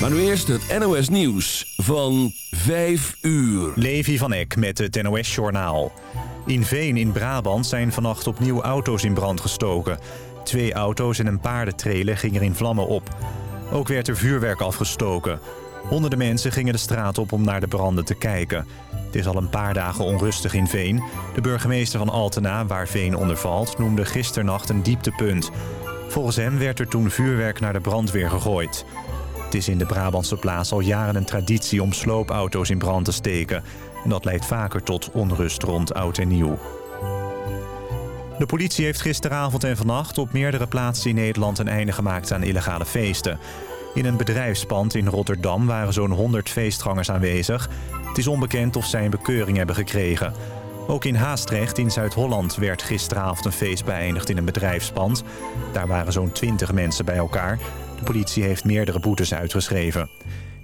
Maar nu eerst het NOS Nieuws van 5 uur. Levi van Eck met het NOS Journaal. In Veen in Brabant zijn vannacht opnieuw auto's in brand gestoken. Twee auto's en een paardentrailer gingen in vlammen op. Ook werd er vuurwerk afgestoken. Honderden mensen gingen de straat op om naar de branden te kijken. Het is al een paar dagen onrustig in Veen. De burgemeester van Altena, waar Veen onder valt, noemde gisternacht een dieptepunt. Volgens hem werd er toen vuurwerk naar de brandweer gegooid. Het is in de Brabantse plaats al jaren een traditie om sloopauto's in brand te steken. En dat leidt vaker tot onrust rond oud en nieuw. De politie heeft gisteravond en vannacht op meerdere plaatsen in Nederland een einde gemaakt aan illegale feesten. In een bedrijfspand in Rotterdam waren zo'n 100 feestgangers aanwezig. Het is onbekend of zij een bekeuring hebben gekregen. Ook in Haastrecht in Zuid-Holland werd gisteravond een feest beëindigd in een bedrijfspand. Daar waren zo'n 20 mensen bij elkaar. De politie heeft meerdere boetes uitgeschreven.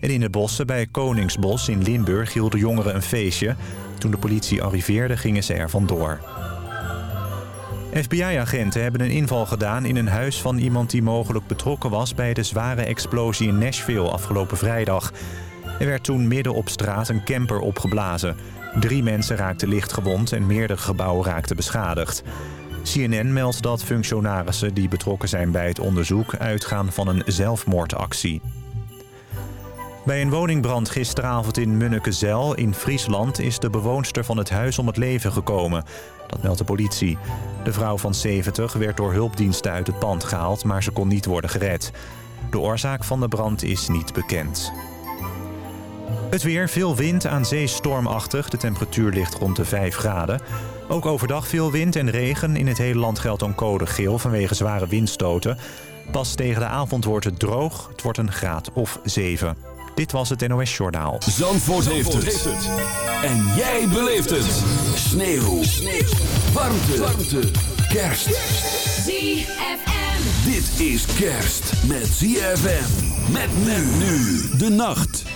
En in de bossen bij Koningsbos in Limburg hielden jongeren een feestje. Toen de politie arriveerde gingen ze er vandoor. FBI-agenten hebben een inval gedaan in een huis van iemand die mogelijk betrokken was... bij de zware explosie in Nashville afgelopen vrijdag. Er werd toen midden op straat een camper opgeblazen. Drie mensen raakten licht gewond en meerdere gebouwen raakten beschadigd. CNN meldt dat functionarissen die betrokken zijn bij het onderzoek... uitgaan van een zelfmoordactie. Bij een woningbrand gisteravond in Munnekezel in Friesland... is de bewoonster van het huis om het leven gekomen. Dat meldt de politie. De vrouw van 70 werd door hulpdiensten uit het pand gehaald... maar ze kon niet worden gered. De oorzaak van de brand is niet bekend. Het weer, veel wind, aan zee stormachtig. De temperatuur ligt rond de 5 graden. Ook overdag veel wind en regen. In het hele land geldt dan code geel vanwege zware windstoten. Pas tegen de avond wordt het droog. Het wordt een graad of 7. Dit was het NOS Journaal. Zandvoort, heeft, het. En jij beleeft het. Sneeuw. Sneeuw. Warmte. Warmte. Kerst. ZFM. Dit is kerst met ZFM. Met men nu. De nacht.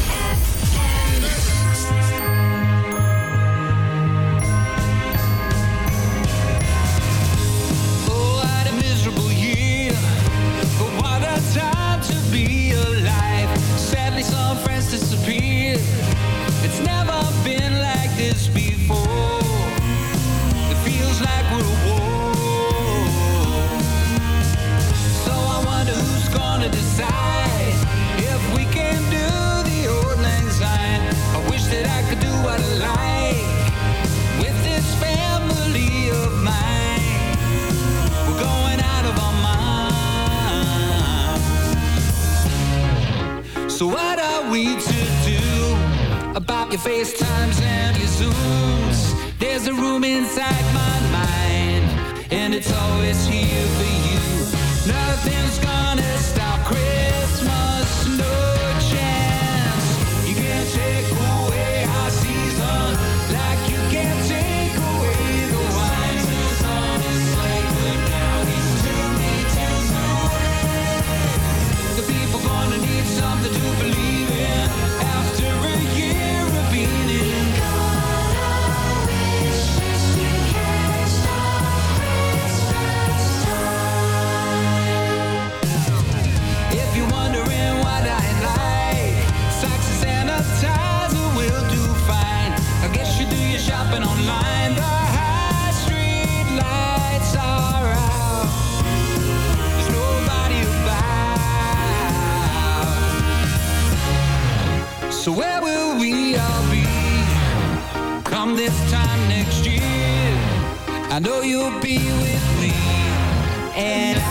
So what are we to do about your FaceTimes and your Zooms? There's a room inside my mind, and it's always here for you. Nothing's gonna stop Christmas. So where will we all be come this time next year? I know you'll be with me and I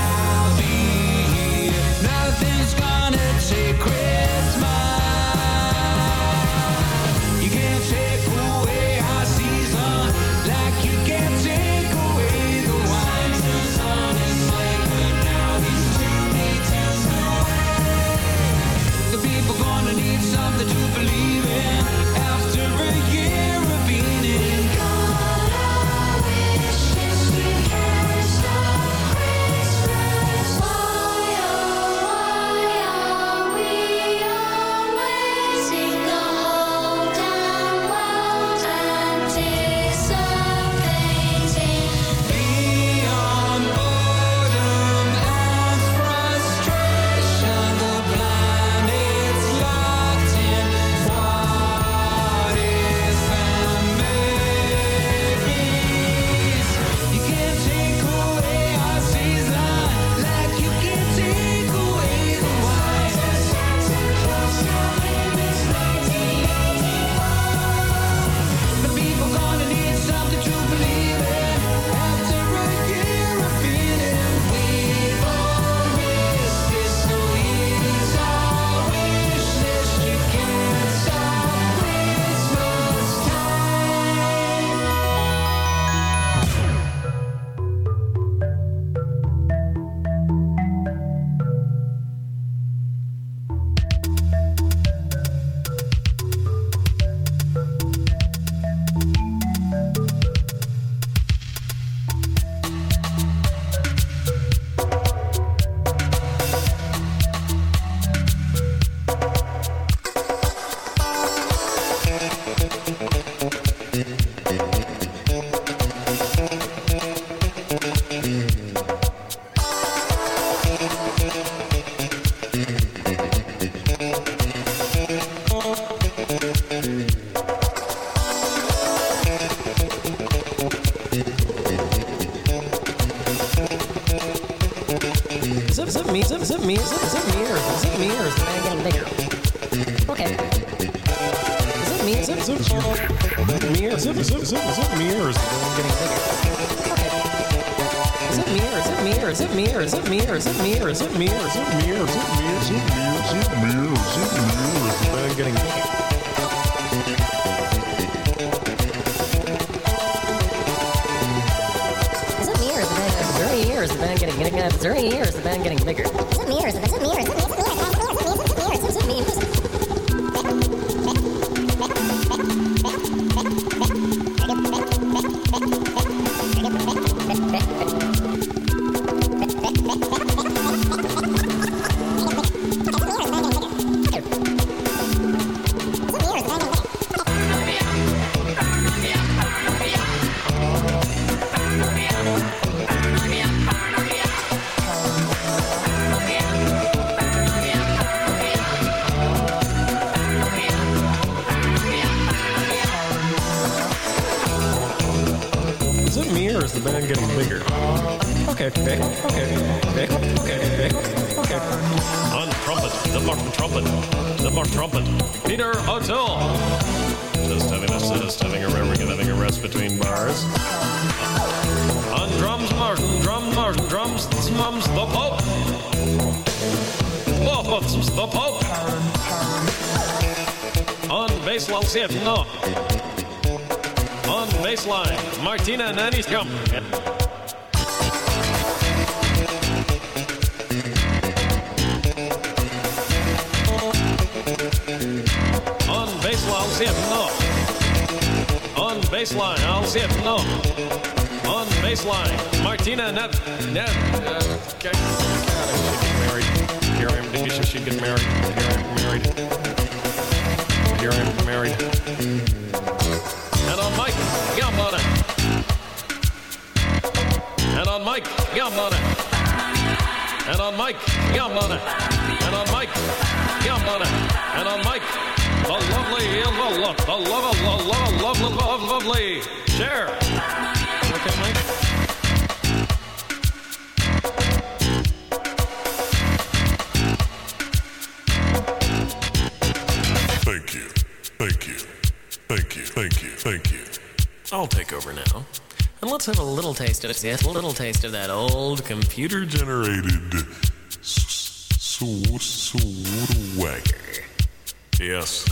me or is it, is it, is it, is it me or is the world getting bigger? Is it me or is it me or is it me or is it me or is it me or is it me or is it me or is it me or is it me or is it me or is it me or is the world getting bigger? Is it me or is the band getting bigger? Is it me or is the band getting bigger? Is it me or is it me or is it Martina Nanny's come. On baseline, I'll it, no. On baseline, I'll see it, no. On baseline, Martina Net. Net. Uh, okay. I get married. Here I am. Married. Here I am married. Here I am married. On Mike, yum on it. And on Mike, yum on it. And on Mike, yum on it. And on Mike, the lovely, the love, the love, the love, love, love, love, lovely. Share. Okay, Mike. Thank you. Thank you. Thank you. Thank you. Thank you. I'll take over now. And let's have a little taste of it. Yes, A little taste of that old computer Generated swagger. Yes.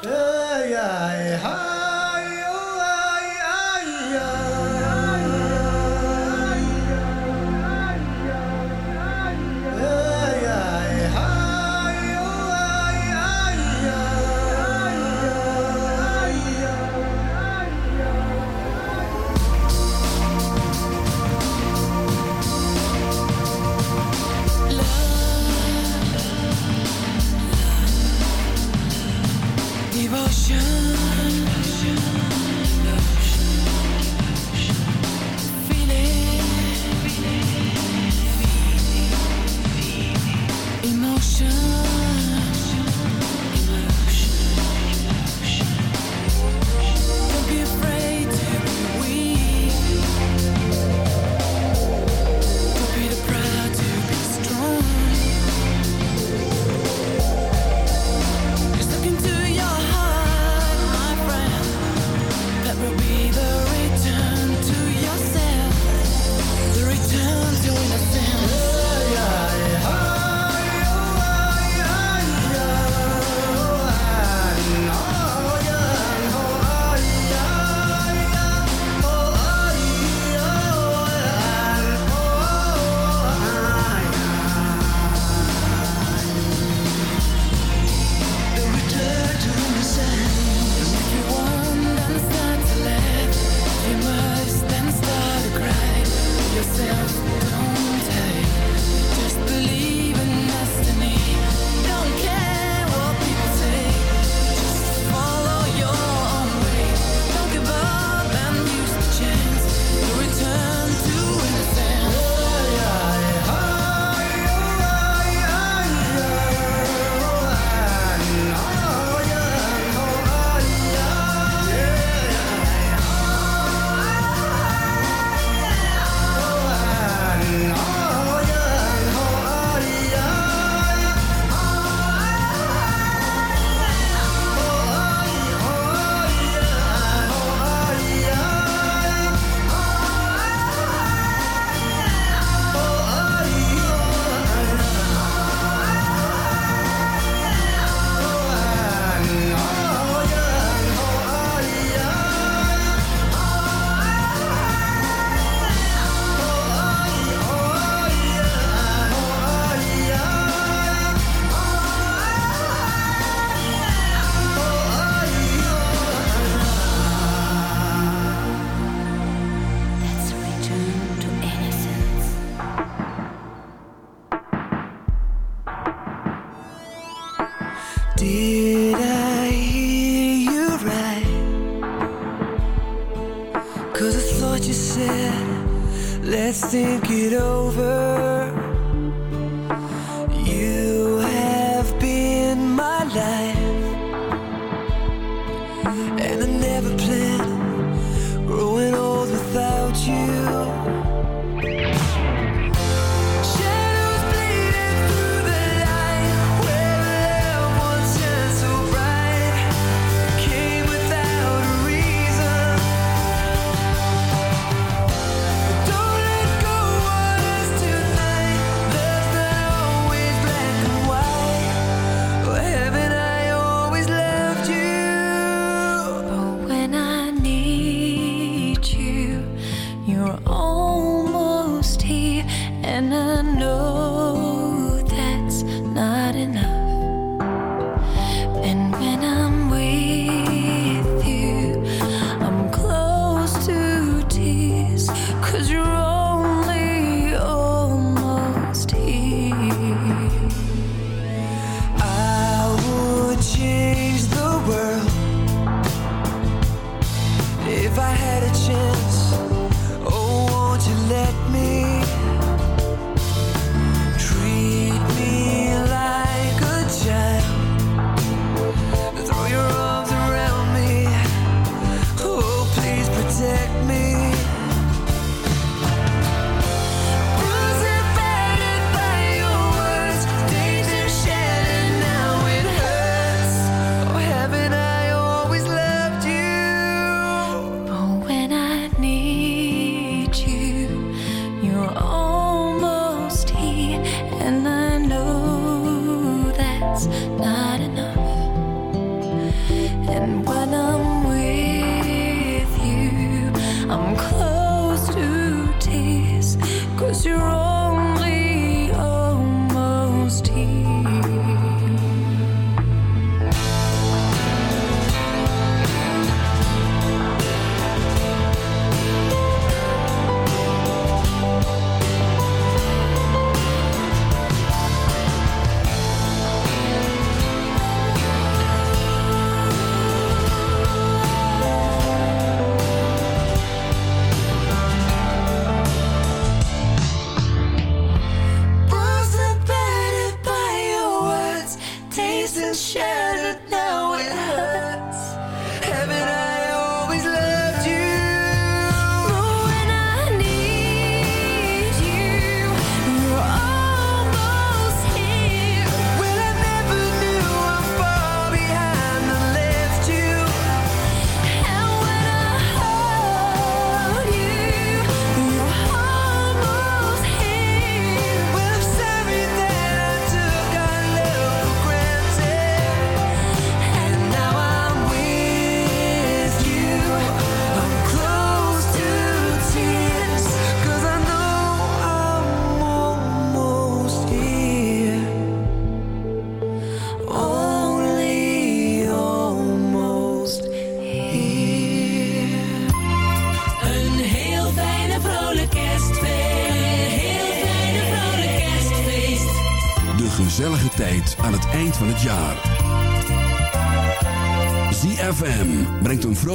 Perfect. Love